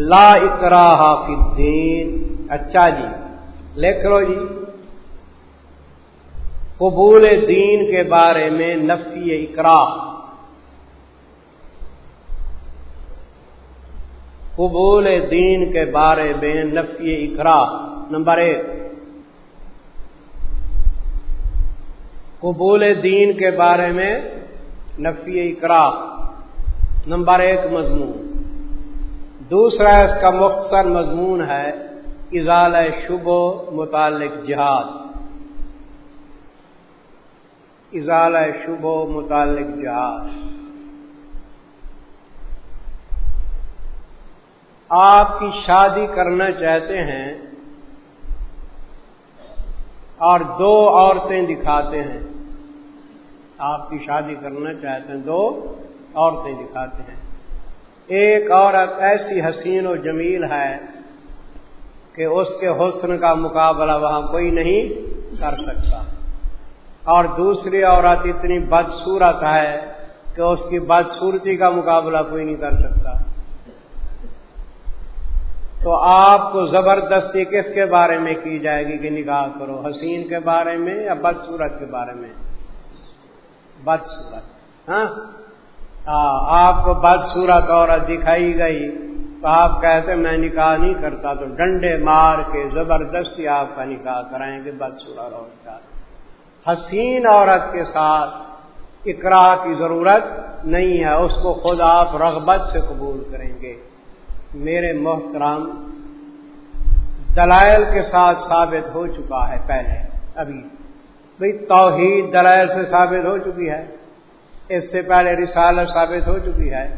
لا اکرا حافظ دین اچھا جی لکھ لو جی۔ قبول دین کے بارے میں نفی اکرا قبول دین کے بارے میں نفی اکرا نمبر ایک۔ قبول دین کے بارے میں نفی اکرا نمبر ایک، مضمون۔ دوسرا اس کا مختصر مضمون ہے اضال شب و متعلق جہاد۔ اضال شب و متعلق جہاد۔ آپ کی شادی کرنا چاہتے ہیں اور دو عورتیں دکھاتے ہیں۔ آپ کی شادی کرنا چاہتے ہیں، دو عورتیں دکھاتے ہیں۔ ایک عورت ایسی حسین و جمیل ہے کہ اس کے حسن کا مقابلہ وہاں کوئی نہیں کر سکتا۔ اور دوسری عورت اتنی بدصورت ہے کہ اس کی بدصورتی کا مقابلہ کوئی نہیں کر سکتا۔ تو آپ کو زبردستی کس کے بارے میں کی جائے گی کہ نکاح کرو؟ حسین کے بارے میں یا بدصورت کے بارے میں؟ بدصورت۔ ہاں؟ ہاں، آپ کو بدصورت عورت دکھائی گئی تو آپ کہتے میں نکاح نہیں کرتا، تو ڈنڈے مار کے زبردستی آپ کا نکاح کرائیں گے بدصورت عورت کا۔ حسین عورت کے ساتھ اقرا کی ضرورت نہیں ہے، اس کو خود آپ رغبت سے قبول کریں گے۔ میرے محترام دلائل کے ساتھ ثابت ہو چکا ہے پہلے، ابھی۔ بھائی توحید دلائل سے ثابت ہو چکی ہے۔ اس سے پہلے رسالت ثابت ہو چکی ہے۔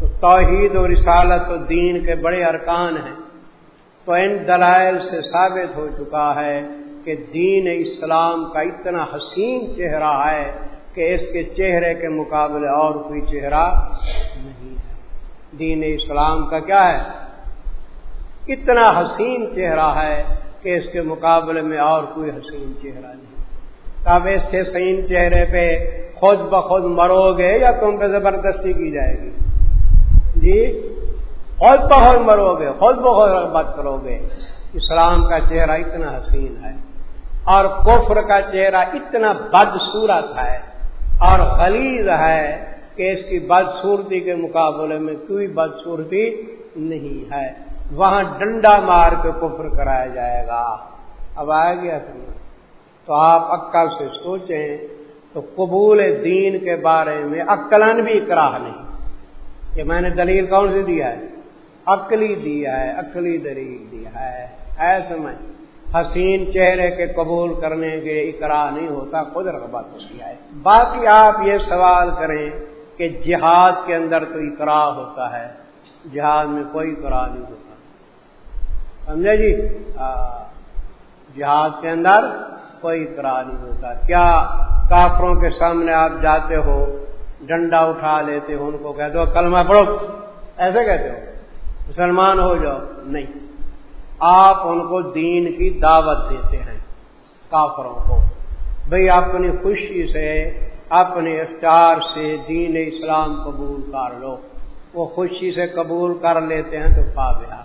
تو توحید و رسالت و دین کے بڑے ارکان ہیں۔ تو ان دلائل سے ثابت ہو چکا ہے کہ دین اسلام کا اتنا حسین چہرہ ہے کہ اس کے چہرے کے مقابلے اور کوئی چہرہ نہیں ہے۔ دین اسلام کا کیا ہے؟ اتنا حسین چہرہ ہے کہ اس کے مقابلے میں اور کوئی حسین چہرہ نہیں۔ تب اس کے حسین چہرے پہ خود بخود مرو گے یا تم پہ زبردستی کی جائے گی؟ جی خود بخود مرو گے، خود بخود رغبت کرو گے۔ اسلام کا چہرہ اتنا حسین ہے اور کفر کا چہرہ اتنا بدصورت ہے اور غلیظ ہے کہ اس کی بدصورتی کے مقابلے میں کوئی بدصورتی نہیں ہے۔ وہاں ڈنڈا مار کے کفر کرایا جائے گا۔ اب آئے گیا تو آپ عقل سے سوچیں تو قبول دین کے بارے میں عقلن بھی اکراہ نہیں۔ کہ میں نے دلیل کون سی دیا ہے؟ عقلی دیا ہے، عقلی دلیل دیا ہے۔ ایسے میں حسین چہرے کے قبول کرنے کے اقرا نہیں ہوتا، خود رغبت ہوتی ہے۔ باقی آپ یہ سوال کریں کہ جہاد کے اندر تو اقرا ہوتا ہے، جہاد میں کوئی اقرا نہیں ہوتا۔ سمجھے جی؟ جہاد کے اندر کوئی اقرا نہیں ہوتا۔ کیا کافروں کے سامنے آپ جاتے ہو، ڈنڈا اٹھا لیتے ہو، ان کو کہتے ہو، کلمہ پڑھو۔ ایسے کہتے ہو، مسلمان ہو جاؤ۔ نہیں۔ آپ ان کو دین کی دعوت دیتے ہیں، کافروں کو۔ بھئی اپنی خوشی سے، اپنے اختیار سے دین اسلام قبول کر لو۔ وہ خوشی سے قبول کر لیتے ہیں تو پا گیا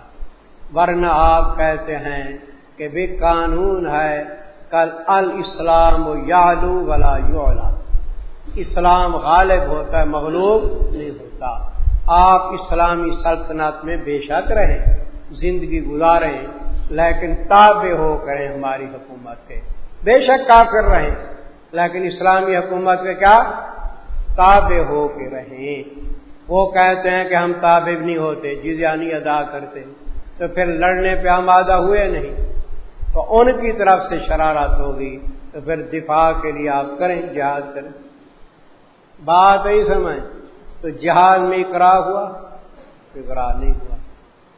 ورنہ آپ کہتے ہیں کہ بھی قانون ہے کل الاسلام یادو ولا یولا اسلام غالب ہوتا ہے، مغلوب نہیں ہوتا. آپ اسلامی سلطنت میں بے شک رہیں، زندگی گزاریں، لیکن تابع ہو کریں ہماری حکومت کے. بے شک کافر رہیں، لیکن اسلامی حکومت کے کیا؟ تابع ہو کے رہیں. وہ کہتے ہیں کہ ہم تابع نہیں ہوتے جزیانی ادا کرتے. تو پھر لڑنے پہ آمادہ ہوئے نہیں. تو ان کی طرف سے شرارت ہوگی تو پھر دفاع کے لیے آپ کریں جہاد کریں۔ بات ہی سمجھ تو جہاد میں اقرا ہوا؟ اقرا نہیں ہوا۔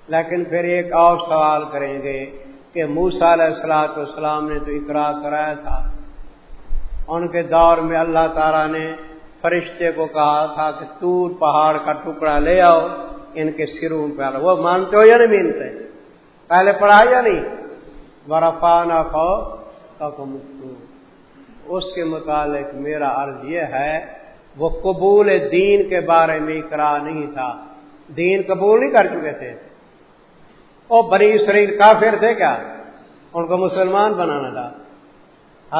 لیکن پھر ایک اور سوال کریں گے کہ موسا علیہ السلاۃ والسلام نے تو اقرا کرایا تھا۔ ان کے دور میں اللہ تعالیٰ نے فرشتے کو کہا تھا کہ تور پہاڑ کا ٹکڑا لے آؤ، ان کے سروں پہ وہ مانتے ہو یا نہیں مانتے؟ پہلے پڑھا یا نہیں؟ ورفانہ خو اس کے متعلق میرا عرض یہ ہے، وہ قبول دین کے بارے میں اقرا نہیں تھا۔ دین قبول نہیں کر چکے تھے۔ وہ بری شریر کافر تھے کیا؟ ان کو مسلمان بنانا تھا۔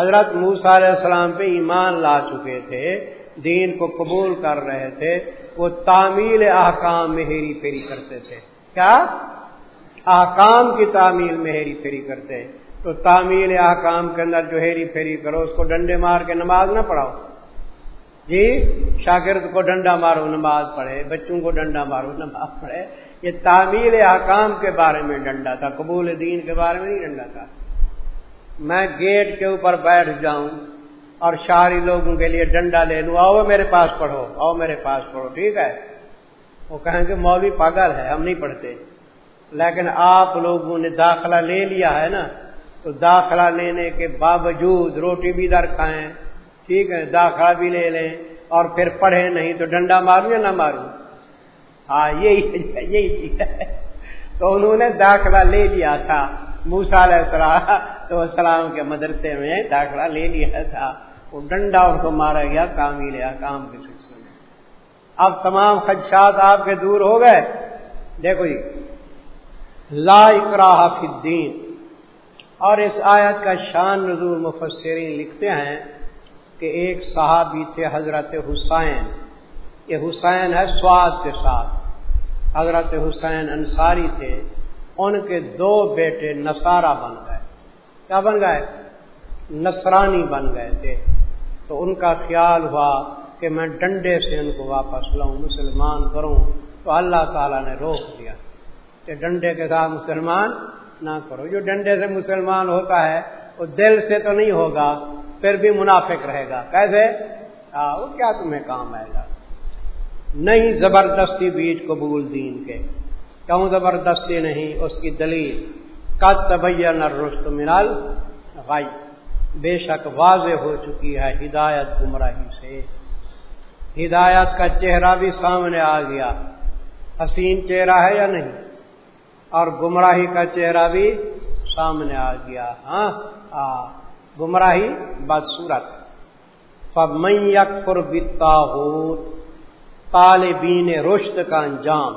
حضرت موسا علیہ السلام پہ ایمان لا چکے تھے، دین کو قبول کر رہے تھے، وہ تعمیل احکام میں ہیری پھیری کرتے تھے۔ کیا؟ احکام کی تعمیل میں ہیری پھیری کرتے تو تعمیل احکام کے اندر جو ہیری پھیری کرو، اس کو ڈنڈے مار کے نماز نہ پڑھاؤ۔ جی شاگرد کو ڈنڈا مارو، نماز پڑھے، بچوں کو ڈنڈا مارو، نماز پڑھے۔ یہ تعمیل احکام کے بارے میں ڈنڈا تھا، قبول دین کے بارے میں نہیں ڈنڈا تھا۔ میں گیٹ کے اوپر بیٹھ جاؤں اور شہری لوگوں کے لیے ڈنڈا لے لوں۔ آؤ میرے پاس پڑھو، آؤ میرے پاس پڑھو، ٹھیک ہے؟ وہ کہیں گے، مولوی پاگل ہے، ہم نہیں پڑھتے۔ لیکن آپ لوگوں نے داخلہ لے لیا ہے نا، تو داخلہ لینے کے باوجود روٹی بھی در کھائیں، ٹھیک ہے، داخلہ بھی لے لیں، اور پھر پڑھے نہیں تو ڈنڈا ماروں یا نہ ماروں؟ ہاں یہی یہی تو انہوں نے داخلہ لے لیا تھا۔ موسا علیہ السلام تو السلام کے مدرسے میں داخلہ لے لیا تھا۔ وہ ڈنڈا ان کو مارا گیا، کام ہی لیا، کام کے سلسلے میں۔ اب تمام خدشات آپ کے دور ہو گئے۔ دیکھو جی لا اکراہ فی الدین۔ اور اس آیت کا شان نظور مفسرین لکھتے ہیں کہ ایک صحابی تھے حضرت حسین۔ یہ حسین ہے سواد کے ساتھ۔ حضرت حسین انصاری تھے۔ ان کے دو بیٹے نصارہ بن گئے۔ کیا بن گئے؟ نصرانی بن گئے تھے۔ تو ان کا خیال ہوا کہ میں ڈنڈے سے ان کو واپس لاؤں، مسلمان کروں۔ تو اللہ تعالیٰ نے روک دیا۔ کہ ڈنڈے کے ساتھ مسلمان نہ کرو۔ جو ڈنڈے سے مسلمان ہوتا ہے، وہ دل سے تو نہیں ہوگا، پھر بھی منافق رہے گا۔ کیسے؟ وہ کیا تمہیں کام آئے گا؟ نہیں زبردستی بیچ قبول دین کے۔ کیوں زبردستی نہیں؟ اس کی دلیل کد طبیہ نہ رست منال بھائی بے شک واضح ہو چکی ہے ہدایت گمراہی سے۔ ہدایت کا چہرہ بھی سامنے آ گیا۔ حسین چہرہ ہے یا نہیں؟ اور گمراہی کا چہرہ بھی سامنے آ گیا۔ ہاں گمراہی بدسورت پب میں پر ہو طالبین رشت کا انجام۔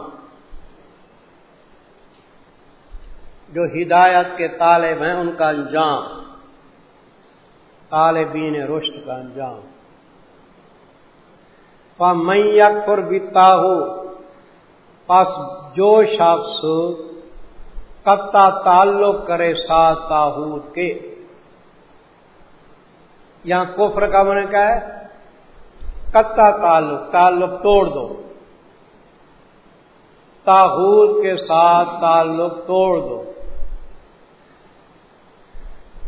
جو ہدایت کے طالب ہیں، ان کا انجام۔ طالبین رشت کا انجام۔ میں پر بتا ہو پس جو شخص کتا تعلق کرے ساتھ تاحود کے۔ یہاں کفر کا من کا ہے؟ کتا تعلق تعلق توڑ دو۔ تاحود کے ساتھ تعلق توڑ دو۔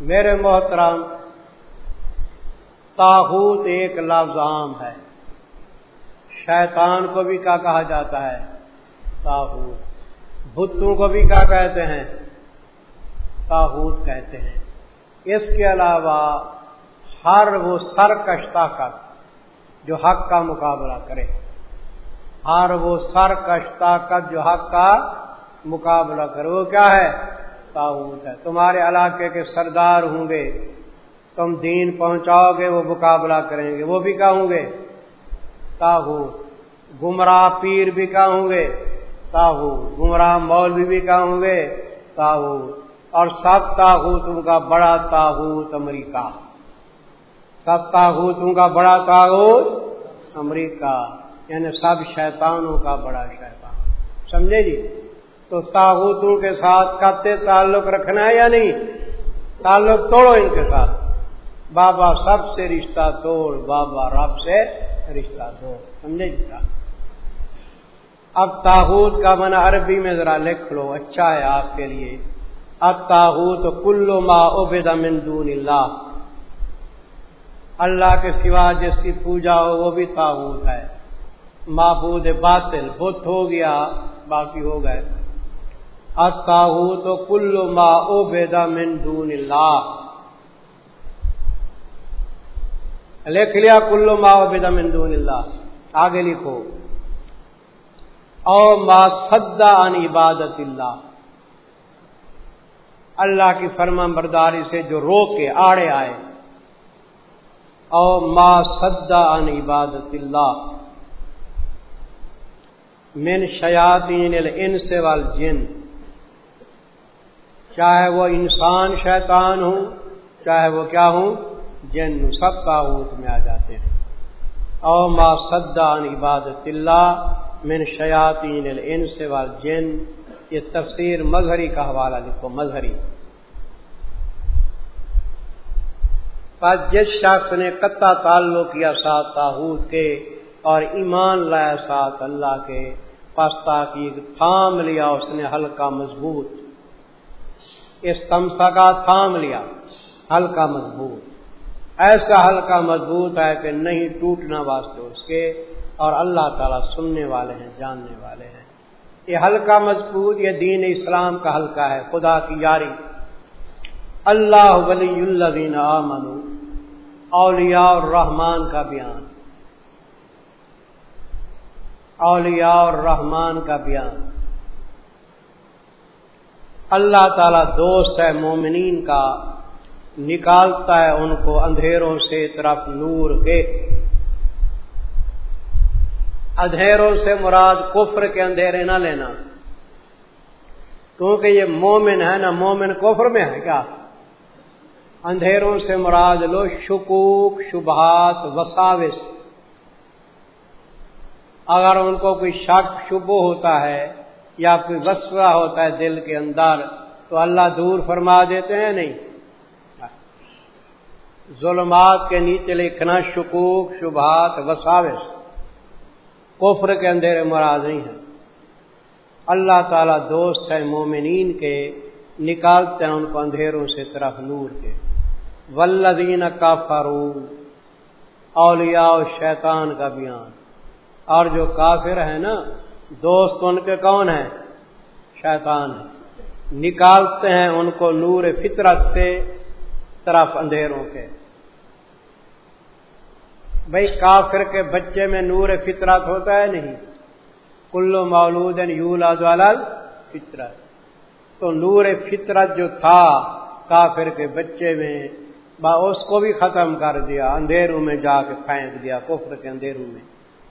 میرے محترم، تاحود ایک لفظ عام ہے۔ شیطان کو بھی کیا کہا جاتا ہے؟ تاحود۔ بتوں کو بھی کیا کہتے ہیں؟ تاحود کہتے ہیں۔ اس کے علاوہ ہر وہ سرکش طاقت جو حق کا مقابلہ کرے۔ ہر وہ سرکش طاقت جو حق کا مقابلہ کرے۔ وہ کیا ہے؟ تاحود ہے۔ تمہارے علاقے کے سردار ہوں گے۔ تم دین پہنچاؤ گے، وہ مقابلہ کریں گے۔ وہ بھی کیا ہوں گے؟ تاحود گمراہ پیر بھی کیا ہوں گے؟ تاحود گمراہ مولوی بھی کیا ہوں گے تاحود اور سب تاحود کا بڑا تاحود امریکہ۔ سب تاغوتوں کا بڑا تاغوت امریکہ یعنی سب شیطانوں کا بڑا شیطان۔ سمجھے جی؟ تو تاغوتوں کے ساتھ کتے تعلق رکھنا ہے یا نہیں؟ تعلق توڑو ان کے ساتھ۔ بابا سب سے رشتہ توڑ، بابا رب سے رشتہ توڑ۔ سمجھے جی کا اب تاحود کا من عربی میں ذرا لکھ لو اچھا ہے آپ کے لیے۔ اب تاحود کلو ما عبد من دون اللہ۔ اللہ کے سوا جس کی پوجا ہو وہ بھی تاغوت ہے۔ معبود باطل، بت ہو گیا، باقی ہو گئے۔ اتاہو تو کلو ما او من دون اللہ۔ لکھ لیا کلو ما او من دون اللہ۔ آگے لکھو۔ او ما سدا ان عبادت اللہ۔ اللہ کی فرما برداری سے جو روکے آڑے آئے۔ او ما سدا ان عبادت اللہ۔ من شیاطین الانس والجن۔ چاہے وہ انسان، شیطان ہوں، چاہے وہ کیا ہوں، جن سب تاغوت میں آ جاتے ہیں۔ او ما صدان عبادت اللہ۔ من شیاطین الانس والجن، یہ تفسیر مظہری کا حوالہ لکھو، مظہری۔ جس شخص نے قطع تعلق کیا ساتھ تاحود کے اور ایمان لایا ساتھ اللہ کے پستا کی تھام لیا اس نے ہلکا مضبوط۔ اس تمسا کا تھام لیا ہلکا مضبوط۔ ایسا ہلکا مضبوط ہے کہ نہیں ٹوٹنا واسطے اس کے۔ اور اللہ تعالیٰ سننے والے ہیں، جاننے والے ہیں۔ یہ ہلکا مضبوط، یہ دین اسلام کا ہلکا ہے، خدا کی یاری۔ اللہ ولی اللہ آمن اولیاء الرحمان کا بیان۔ اولیاء الرحمان کا بیان۔ اللہ تعالی دوست ہے مومنین کا، نکالتا ہے ان کو اندھیروں سے طرف نور کے۔ اندھیروں سے مراد کفر کے اندھیرے نہ لینا۔ کیونکہ یہ مومن ہے نا، مومن کفر میں ہے کیا؟ اندھیروں سے مراد لو شکوک، شبہات، وساوس۔ اگر ان کو کوئی شک شبو ہوتا ہے یا کوئی وسوہ ہوتا ہے دل کے اندر، تو اللہ دور فرما دیتے ہیں نہیں؟ ظلمات کے نیچے لکھنا شکوک، شبہات، وساوس۔ کفر کے اندھیرے مراد نہیں ہیں۔ اللہ تعالی دوست ہے مومنین کے، نکالتے ہیں ان کو اندھیروں سے طرف نور کے۔ ولدین کا فارو اولیاء شیطان کا بیان۔ اور جو کافر ہے نا، دوست ان کے کون ہیں؟ شیطان ہے نکالتے ہیں ان کو نور فطرت سے طرف اندھیروں کے۔ بھائی کافر کے بچے میں نور فطرت ہوتا ہے نہیں۔ کلو مولود فطرت تو نور فطرت جو تھا کافر کے بچے میں، با اس کو بھی ختم کر دیا، اندھیروں میں جا کے پھینک دیا، کفر کے اندھیروں میں۔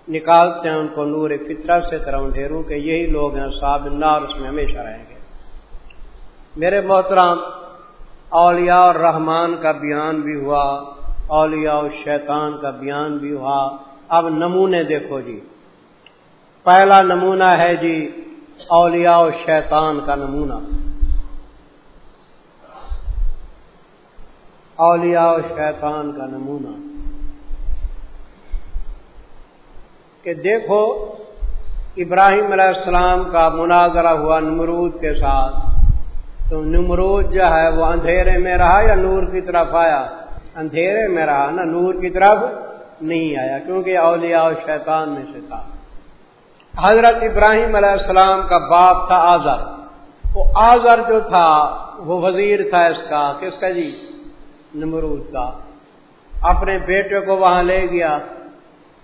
نکالتے ہیں ان کو نور فطرت سے طرح اندھیروں کے۔ یہی لوگ ہیں، صاحب نار اس میں ہمیشہ رہیں گے۔ میرے محترام اولیاء اور رحمان کا بیان بھی ہوا۔ اولیاء شیطان کا بیان بھی ہوا۔ اب نمونے دیکھو جی۔ پہلا نمونہ ہے جی اولیاء شیطان کا نمونہ۔ اولیاء شیطان کا نمونہ۔ کہ دیکھو، ابراہیم علیہ السلام کا مناظرہ ہوا نمرود کے ساتھ۔ تو نمرود جو ہے وہ اندھیرے میں رہا یا نور کی طرف آیا؟ اندھیرے میں رہا نا نور کی طرف نہیں آیا، کیونکہ اولیاء و شیطان میں سے تھا۔ حضرت ابراہیم علیہ السلام کا باپ تھا آزر وہ آزر جو تھا، وہ وزیر تھا اس کا، کس کا جی؟ نمرود کا۔ اپنے بیٹے کو وہاں لے گیا۔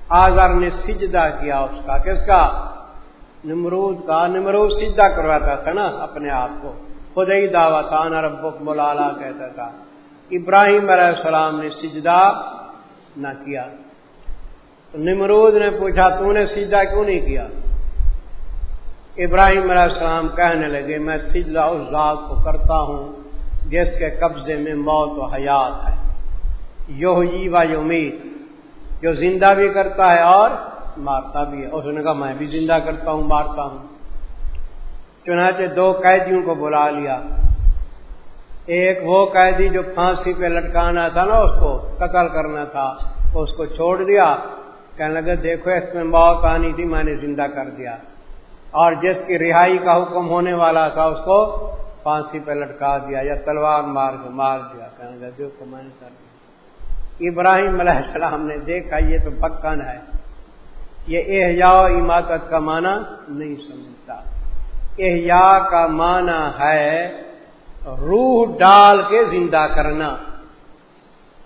آزر نے سجدہ کیا اس کا۔ کس کا؟ نمرود کا۔ نمرود سجدہ کرواتا تھا نا، اپنے آپ کو۔ خود ہی دعوت تھا نا رب ملالا کہتا تھا۔ ابراہیم علیہ السلام نے سجدہ نہ کیا۔ تو نمرود نے پوچھا، تو نے سجدہ کیوں نہیں کیا؟ ابراہیم علیہ السلام کہنے لگے، میں سجدہ اس ذات کو کرتا ہوں جس کے قبضے میں موت و حیات ہے۔ یو جی و امید جو زندہ بھی کرتا ہے اور مارتا بھی ہے۔ اس نے کہا، میں بھی زندہ کرتا ہوں، مارتا ہوں۔ چنانچہ دو قیدیوں کو بلا لیا۔ ایک وہ قیدی جو پھانسی پہ لٹکانا تھا نا، اس کو قتل کرنا تھا اس کو چھوڑ دیا۔ کہنے لگے، دیکھو، اس میں موت آنی تھی، میں نے زندہ کر دیا۔ اور جس کی رہائی کا حکم ہونے والا تھا، اس کو پھانسی پہ لٹکا دیا یا تلوار مار کے مار دیا۔ کہنے لگا دیکھو، میں نے کر دیا۔ ابراہیم علیہ السلام نے دیکھا، یہ تو پکن ہے۔ یہ احیا عمارت کا معنی نہیں سمجھتا۔ احیا کا معنی ہے روح ڈال کے زندہ کرنا۔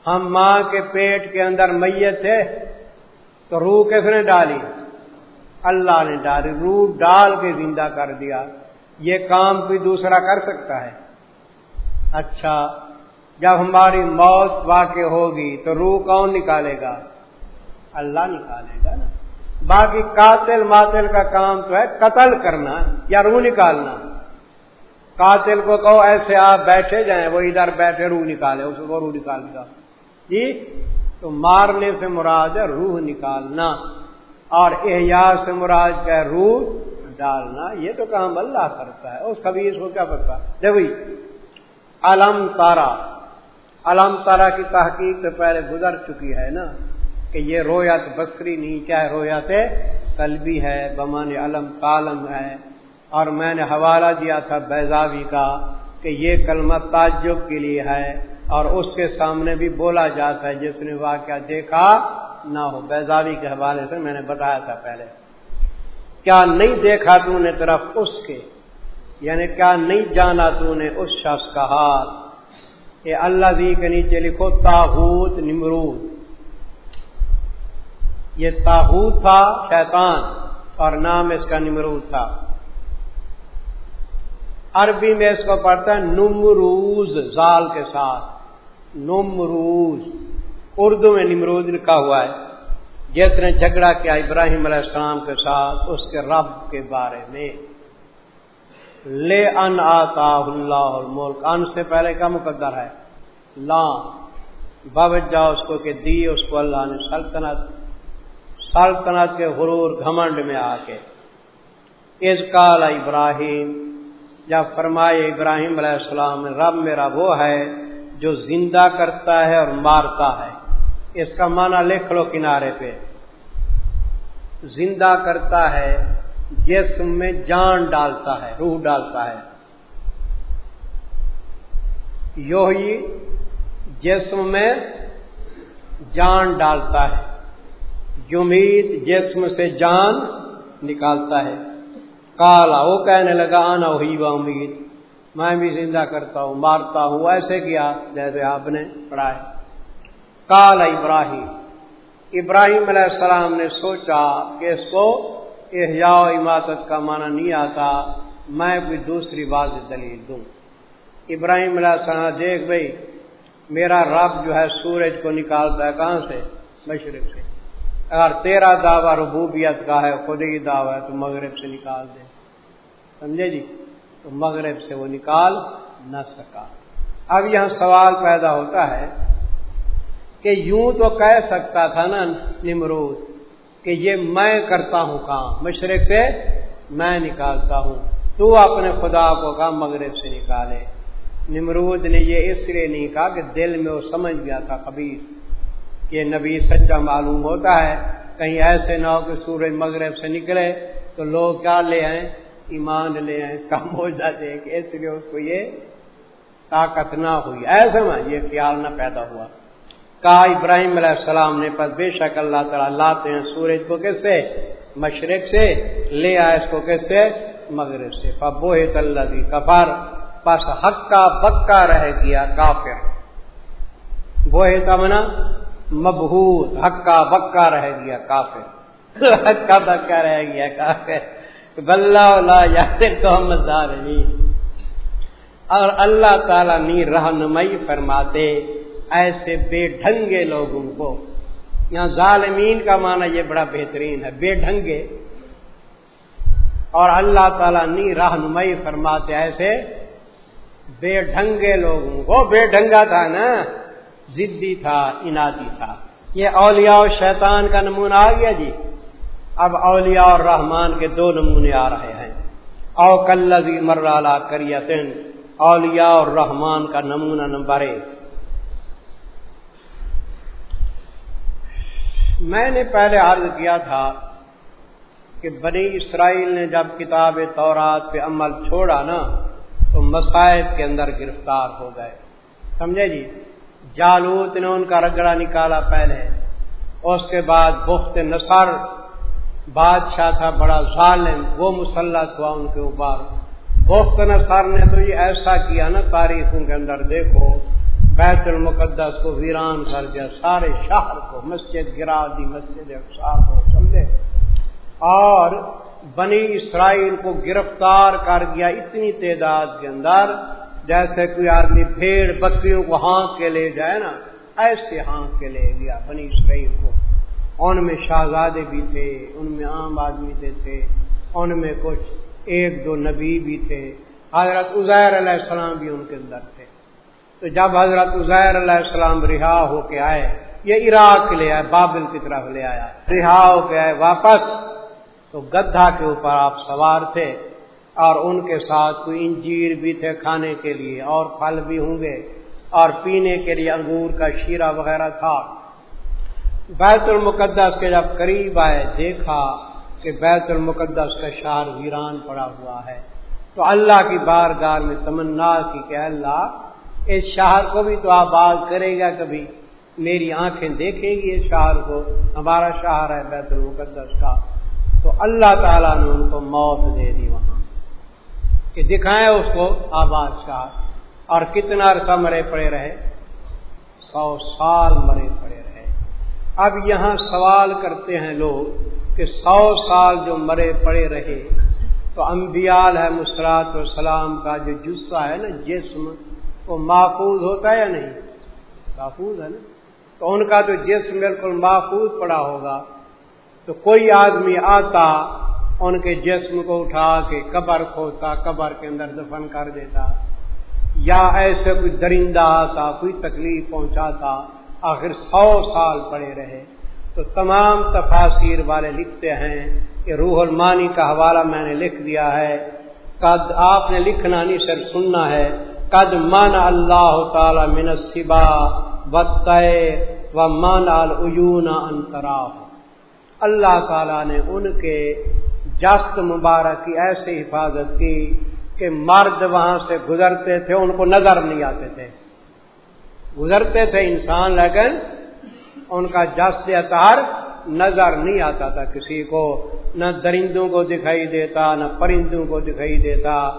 ہم ماں کے پیٹ کے اندر میت تھے تو روح کس نے ڈالی؟ اللہ نے ڈالی۔ روح ڈال کے زندہ کر دیا۔ یہ کام کوئی دوسرا کر سکتا ہے۔ اچھا جب ہماری موت واقع ہوگی تو روح کون نکالے گا؟ اللہ نکالے گا نا۔ باقی قاتل ماتل کا کام تو ہے قتل کرنا یا روح نکالنا۔ قاتل کو کہو، ایسے آپ بیٹھے جائیں، وہ ادھر بیٹھے، روح نکالے، اس کو روح نکال دیا۔ جی تو مارنے سے مراد ہے روح نکالنا، اور احیاء سے مراد کا روح ڈالنا۔ یہ تو کام اللہ کرتا ہے، اس کبھی اس کو کیا پتا؟ دیکھو جی، علم تارا۔ علم تارا کی تحقیق تو پہلے گزر چکی ہے نا، کہ یہ رویت بسری نہیں، کیا ہے رویت قلبی ہے بمان علم کالم ہے۔ اور میں نے حوالہ دیا تھا بیزاوی کا کہ یہ کلمہ تعجب کے لیے ہے اور اس کے سامنے بھی بولا جاتا ہے، جس نے واقعہ دیکھا نہ ہو۔ بیزاوی کے حوالے سے میں نے بتایا تھا پہلے۔ کیا نہیں دیکھا تو نے طرف اس کے؟ یعنی کیا نہیں جانا تو نے اس شخص کا حال؟ یہ اللہ دی کے نیچے لکھو تاحوت نمرود۔ یہ تاحوت تھا شیطان اور نام اس کا نمرود تھا۔ عربی میں اس کو پڑھتا ہے نمروز، زال کے ساتھ۔ نمروز۔ اردو میں نمروز لکھا ہوا ہے۔ جس نے جھگڑا کیا ابراہیم علیہ السلام کے ساتھ اس کے رب کے بارے میں۔ لے ان آتا اللہ ملک ان سے پہلے کا مقدر ہے۔ لا۔ باوجہ اس کو کہ دی، اس کو اللہ نے سلطنت سلطنت کے غرور گھمنڈ میں آ کے۔ اس کال ابراہیم جب فرمائے ابراہیم علیہ السلام، رب میرا وہ ہے جو زندہ کرتا ہے اور مارتا ہے۔ اس کا معنی لکھ لو کنارے پہ۔ زندہ کرتا ہے، جسم میں جان ڈالتا ہے، روح ڈالتا ہے۔ یو ہی جسم میں جان ڈالتا ہے۔ یمید جسم سے جان نکالتا ہے۔ کالا وہ کہنے لگا، آنا ہوئی وہ امید۔ میں بھی زندہ کرتا ہوں، مارتا ہوں، ایسے کیا؟ جیسے آپ نے پڑھا ہے کال ابراہیم۔ ابراہیم علیہ السلام نے سوچا کہ اس کو احیاء عمادت کا معنی نہیں آتا، میں کوئی دوسری بات دلیل دوں۔ ابراہیم علیہ السلام دیکھ بھائی میرا رب جو ہے سورج کو نکالتا ہے کہاں سے؟ مشرق سے۔ اگر تیرا دعویٰ ربوبیت کا ہے، خود ہی دعویٰ ہے تو مغرب سے نکال دے۔ سمجھے جی؟ تو مغرب سے وہ نکال نہ سکا۔ اب یہاں سوال پیدا ہوتا ہے کہ یوں تو کہہ سکتا تھا نا نمرود کہ یہ میں کرتا ہوں کام، مشرق سے میں نکالتا ہوں۔ تو اپنے خدا کو کہا مغرب سے نکالے۔ نمرود نے یہ اس لیے نہیں کہا کہ دل میں وہ سمجھ گیا تھا کبھی کہ نبی سچا معلوم ہوتا ہے۔ کہیں ایسے نہ ہو کہ سورج مغرب سے نکلے تو لوگ کیا لے آئیں؟ ایمان لے آئیں، اس کا موجہ دے کہ اس لیے اس کو یہ طاقت نہ ہوئی۔ ایسے میں یہ خیال نہ پیدا ہوا۔ کہا ابراہیم علیہ السلام نے پر بے شک اللہ تعالیٰ لاتے ہیں سورج کو کس سے؟ مشرق سے۔ لے آئے اس کو کس سے؟ مغرب سے۔ پبو اللہ کفر۔ پس حق کا بکا رہ گیا کافر۔ وہ تمنا مبہوت۔ حق کا بکا رہ گیا کافر۔ حق کا بکا رہ گیا کافر۔ اور اللہ تعالیٰ نی رہنمائی فرماتے ایسے بے ڈھنگے لوگوں کو۔ یہاں ظالمین کا معنی یہ بڑا بہترین ہے، بے ڈھنگے۔ اور اللہ تعالیٰ نی رہنمائی فرماتے ایسے بے ڈھنگے لوگوں کو۔ بے ڈھنگا تھا نا ضدی تھا، انادی تھا۔ یہ اولیاء و شیطان کا نمونہ آ گیا جی۔ اب اولیاء اور رحمان کے دو نمونے آ رہے ہیں۔ او کلزی مرالہ کریتن اولیاء اور رحمان کا نمونہ نمبر ایک۔ میں نے پہلے عرض کیا تھا کہ بنی اسرائیل نے جب کتاب تورات پہ عمل چھوڑا نا، تو مسائب کے اندر گرفتار ہو گئے۔ سمجھے جی؟ جالوت نے ان کا رگڑا نکالا پہلے، اس کے بعد بخت نصر بادشاہ تھا، بڑا ظالم، وہ مسلط ہوا ان کے اوپر۔ بخت نصر نے تو یہ ایسا کیا نا تاریخوں کے اندر دیکھو، بیت المقدس کو ویران کر دیا، سارے شہر کو، مسجد گرا دی، مسجد افسار کو، سمجھے؟ اور بنی اسرائیل کو گرفتار کر دیا اتنی تعداد کے اندر، جیسے کوئی آدمی بھیڑ بکریوں کو ہانک کے لے جائے نا، ایسے ہانک کے لے گیا بنی اسرائیل کو۔ ان میں شہزادے بھی تھے، ان میں عام آدمی بھی تھے، ان میں کچھ ایک دو نبی بھی تھے۔ حضرت عزیر علیہ السلام بھی ان کے اندر تھے۔ تو جب حضرت عزیر علیہ السلام رہا ہو کے آئے، یہ عراق لے آئے، بابل کی طرف لے آیا۔ رہا ہو کے آئے واپس، تو گدھا کے اوپر آپ سوار تھے۔ اور ان کے ساتھ کوئی انجیر بھی تھے کھانے کے لیے، اور پھل بھی ہوں گے۔ اور پینے کے لیے انگور کا شیرہ وغیرہ تھا۔ بیت المقدس کے جب قریب آئے، دیکھا کہ بیت المقدس کا شہر ویران پڑا ہوا ہے۔ تو اللہ کی بارگار میں تمنا کی کہ اللہ، اس شہر کو بھی تو آباد کرے گا، کبھی میری آنکھیں دیکھیں گی اس شہر کو۔ ہمارا شہر ہے بیت المقدس کا۔ تو اللہ تعالیٰ نے ان کو موت دے دی وہاں، کہ دکھائیں اس کو آباد شہر۔ اور کتنا عرصہ مرے پڑے رہے؟ سو سال مرے پڑے رہے۔ اب یہاں سوال کرتے ہیں لوگ کہ سو سال جو مرے پڑے رہے، تو امبیال ہے مسرات سلام کا جو جسہ ہے نا، جسم، وہ محفوظ ہوتا ہے یا نہیں؟ محفوظ ہے نا؟ تو ان کا تو جسم بالکل محفوظ پڑا ہوگا۔ تو کوئی آدمی آتا، ان کے جسم کو اٹھا کے قبر کھوتا، قبر کے اندر دفن کر دیتا، یا ایسے کوئی درندہ آتا، کوئی تکلیف پہنچاتا آخر سو سال پڑے رہے۔ تو تمام تفاصیر والے لکھتے ہیں کہ روح المانی کا حوالہ میں نے لکھ دیا ہے۔ قد آپ نے لکھنا نہیں، صرف سننا ہے۔ قد مان اللہ تعالی منصبا بت و مان العیون انترا اللہ تعالی نے ان کے جست مبارک کی ایسی حفاظت کی کہ مرد وہاں سے گزرتے تھے، ان کو نظر نہیں آتے تھے۔ گزرتے تھے انسان، لیکن ان کا جست اطہار نظر نہیں آتا تھا کسی کو، نہ درندوں کو دکھائی دیتا، نہ پرندوں کو دکھائی دیتا۔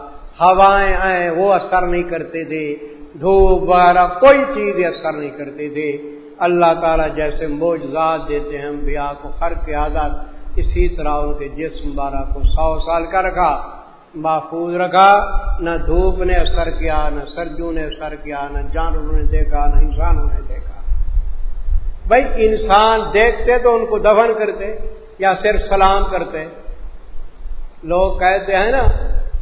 ہوائیں آئیں، وہ اثر نہیں کرتے تھے۔ دھوپ وغیرہ کوئی چیز اثر نہیں کرتے تھے۔ اللہ تعالیٰ جیسے موجزات دیتے ہیں، انبیاء کو ہر کے آزاد اسی طرح ان کے جسم بارہ کو سو سال کا رکھا۔ محفوظ رکھا، نہ دھوپ نے اثر کیا، نہ سرجو نے اثر کیا، نہ جانوروں نے دیکھا، نہ انسانوں نے دیکھا۔ بھائی، انسان دیکھتے تو ان کو دفن کرتے یا صرف سلام کرتے۔ لوگ کہتے ہیں نا،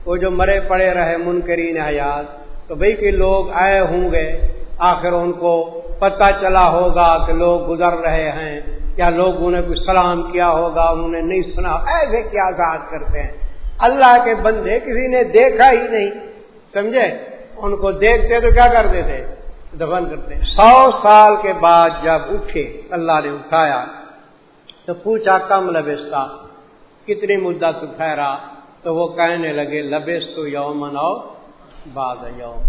وہ جو مرے پڑے رہے منکرین حیات، تو بھائی کہ لوگ آئے ہوں گے، آخر ان کو پتہ چلا ہوگا کہ لوگ گزر رہے ہیں۔ یا لوگوں نے کچھ سلام کیا ہوگا؟ انہوں نے نہیں سنا۔ ایسے کیا آزاد کرتے ہیں؟ اللہ کے بندے کسی نے دیکھا ہی نہیں، سمجھے؟ ان کو دیکھتے تو کیا کرتے تھے دفن کرتے۔ سو سال کے بعد جب اٹھے، اللہ نے اٹھایا تو پوچھا، کم لبستہ کتنی مدت ٹھہرا؟ تو وہ کہنے لگے لبس تو یوم مناؤ بعد یوم۔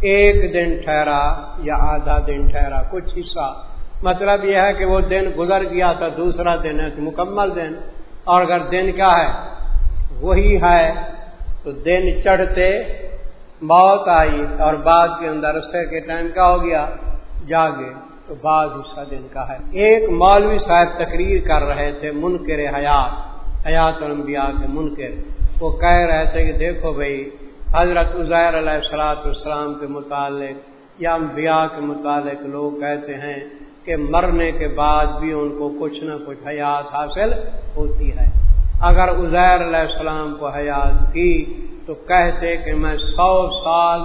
ایک دن ٹھہرا یا آدھا دن ٹھہرا، کچھ حصہ۔ مطلب یہ ہے کہ وہ دن گزر گیا تھا دوسرا دن ہے تو مکمل دن۔ اور اگر دن کیا ہے؟ وہی ہے۔ تو دن چڑھتے موت آئی اور بعد کے اندر عرصے کے ٹائم کیا ہو گیا؟ جاگے۔ تو بعض حصہ دن کا ہے۔ ایک مولوی صاحب تقریر کر رہے تھے منکر حیات حیات الانبیاء کے منکر۔ وہ کہہ رہے تھے کہ دیکھو بھائی، حضرت عزیر علیہ السلاۃ السلام کے متعلق یا انبیاء کے متعلق لوگ کہتے ہیں کہ مرنے کے بعد بھی ان کو کچھ نہ کچھ حیات حاصل ہوتی ہے۔ اگر عزیر علیہ السلام کو حیات کی تو کہتے کہ میں سو سال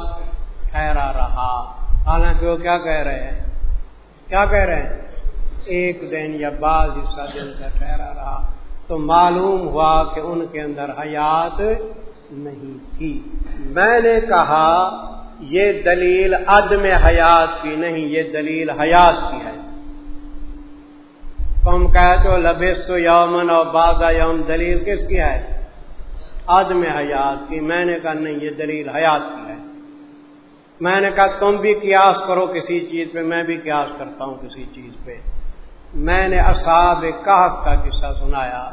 ٹھہرا رہا۔ حالانکہ وہ کیا کہہ رہے ہیں؟ کیا کہہ رہے ہیں؟ ایک دن یا بعض حصہ دن کا ٹھہرا رہا۔ تو معلوم ہوا کہ ان کے اندر حیات نہیں تھی۔ میں نے کہا، یہ دلیل عدم حیات کی نہیں، یہ دلیل حیات کی ہے۔ تم کہتے ہو لبس تو یومن اور بازا یوم، دلیل کس کی ہے؟ عدم حیات کی۔ میں نے کہا نہیں، یہ دلیل حیات کی ہے۔ میں نے کہا تم بھی قیاس کرو کسی چیز پہ، میں بھی قیاس کرتا ہوں کسی چیز پہ۔ میں نے اصاب کہف کا قصہ سنایا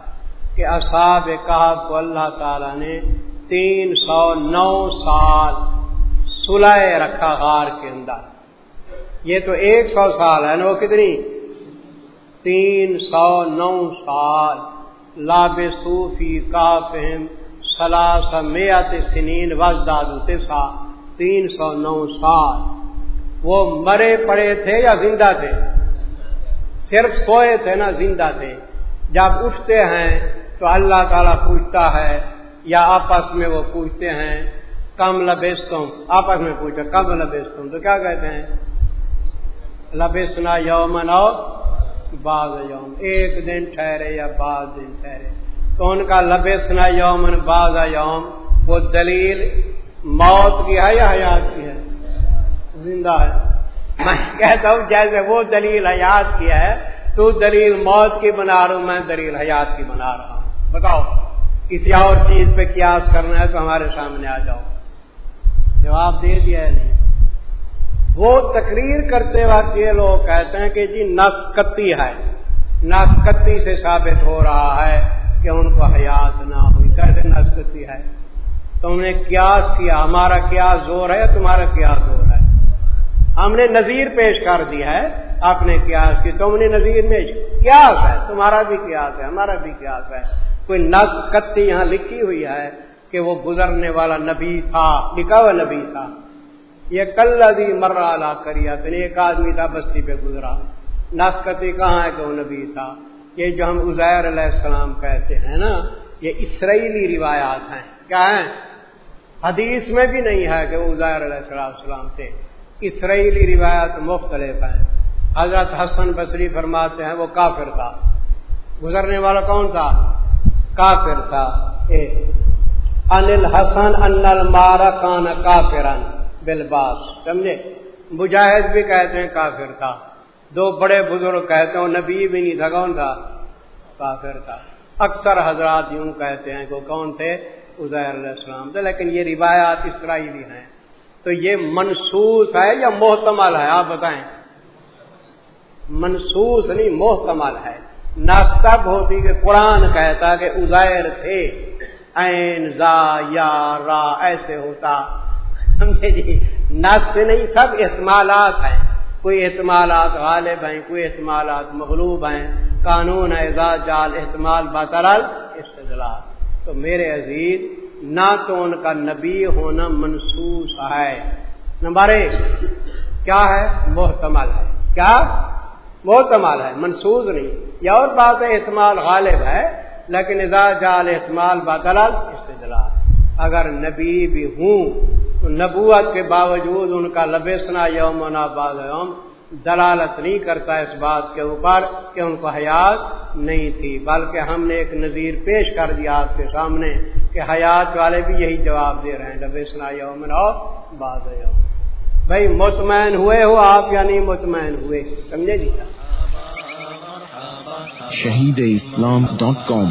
کہ اصاب کہف کو اللہ تعالی نے تین سو نو سال سلائے رکھا غار کے اندر۔ یہ تو ایک سو سال ہے نا، وہ کتنی؟ تین سو نو سال لاب صوفی کا فہم سلاس میات سنین وزداد تسا تین سو نو سال وہ مرے پڑے تھے یا زندہ تھے؟ صرف سوئے تھے نا زندہ تھے۔ جب اٹھتے ہیں تو اللہ تعالیٰ پوچھتا ہے، یا آپس میں وہ پوچھتے ہیں، کم لبیستم آپس میں پوچھا کم لبیستم تو کیا کہتے ہیں؟ لبیسنا یومن اور بعض یوم، ایک دن ٹھہرے یا بعض دن ٹھہرے۔ تو ان کا لبیسنا یومن، بعض یوم۔ وہ دلیل موت کی ہے یا حیات کی ہے؟ زندہ ہے۔ میں کہتا ہوں جیسے وہ دلیل حیات کی ہے، تو دلیل موت کی بنا رہا ہوں، میں دلیل حیات کی بنا رہا ہوں۔ بتاؤ، کسی اور چیز پہ قیاس کرنا ہے تو ہمارے سامنے آ جاؤ۔ جواب دے دیا ہے نہیں؟ وہ تقریر کرتے وقت یہ لوگ کہتے ہیں کہ جی نسکتی ہے۔ نسکتی سے ثابت ہو رہا ہے کہ ان کو حیات نہ ہوئی۔ کہتے نسکتی ہے۔ تم نے قیاس کیا، ہمارا کیا زور ہے تمہارا کیا زور ہے؟ ہم نے نظیر پیش کر دیا ہے آپ نے قیاس کی تم نے نظیر میں قیاس ہے، تمہارا بھی قیاس ہے، ہمارا بھی قیاس ہے۔ کوئی نس کتی یہاں لکھی ہوئی ہے کہ وہ گزرنے والا نبی تھا، لکھا ہوا نبی تھا۔ یہ کل ادی مرا کریا تو ایک آدمی تھا بستی پہ گزرا۔ ناسکتی کہاں ہے کہ وہ نبی تھا؟ یہ جو ہم عزیر علیہ السلام کہتے ہیں نا، یہ اسرائیلی روایات ہیں۔ کیا ہیں؟ حدیث میں بھی نہیں ہے کہ وہ عزیر علیہ السلام تھے۔ اسرائیلی روایات مختلف ہیں۔ حضرت حسن بصری فرماتے ہیں وہ کافر تھا۔ گزرنے والا کون تھا؟ کافر تھا۔ انل حسن ان مارا کان کافرن۔ بلباس سمجھے؟ مجاہد بھی کہتے ہیں کافر تھا۔ دو بڑے بزرگ کہتے ہیں نبی بھی نہیں تھا، کون تھا؟ کافر تھا۔ اکثر حضرات یوں کہتے ہیں کہ کون تھے؟ علیہ السلام تھے، لیکن یہ روایات اسرائیلی ہیں۔ تو یہ منسوس ہے یا محتمل ہے؟ آپ بتائیں۔ منسوس نہیں، محتمل ہے۔ ناستب ہوتی کہ قرآن کہتا کہ ازیر تھے این زا یا را، ایسے ہوتا۔ سمجھے جی نس نہیں، سب احتمالات ہیں۔ کوئی احتمالات غالب ہیں، کوئی احتمالات مغلوب ہیں۔ قانون اعزاز جال احتمال بطرل استدلال۔ تو میرے عزیز، نہ تو ان کا نبی ہونا منسوس ہے۔ نمبر ایک، کیا ہے؟ محتمل ہے۔ کیا؟ محتمل ہے، منسوس نہیں۔ یا اور بات ہے، احتمال غالب ہے، لیکن اعزاز جال احتمال بطرل استدلال۔ اگر نبی بھی ہوں نبوت کے باوجود ان کا لبیسنا یوم ناباد یوم دلالت نہیں کرتا اس بات کے اوپر کہ ان کو حیات نہیں تھی، بلکہ ہم نے ایک نظیر پیش کر دیا آپ کے سامنے کہ حیات والے بھی یہی جواب دے رہے ہیں، لبیسنا یوم نو باد یوم۔ بھائی، مطمئن ہوئے ہو آپ یا نہیں مطمئن ہوئے؟ سمجھے جی؟ شہید اسلام ڈاٹ کام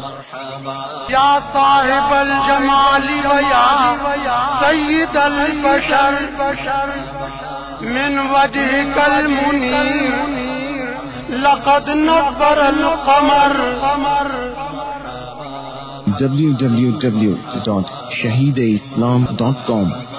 یا صاحب الجمال ویا سید البشر من وجه کل منیر لقد نبر القمر. www.shahideislam.com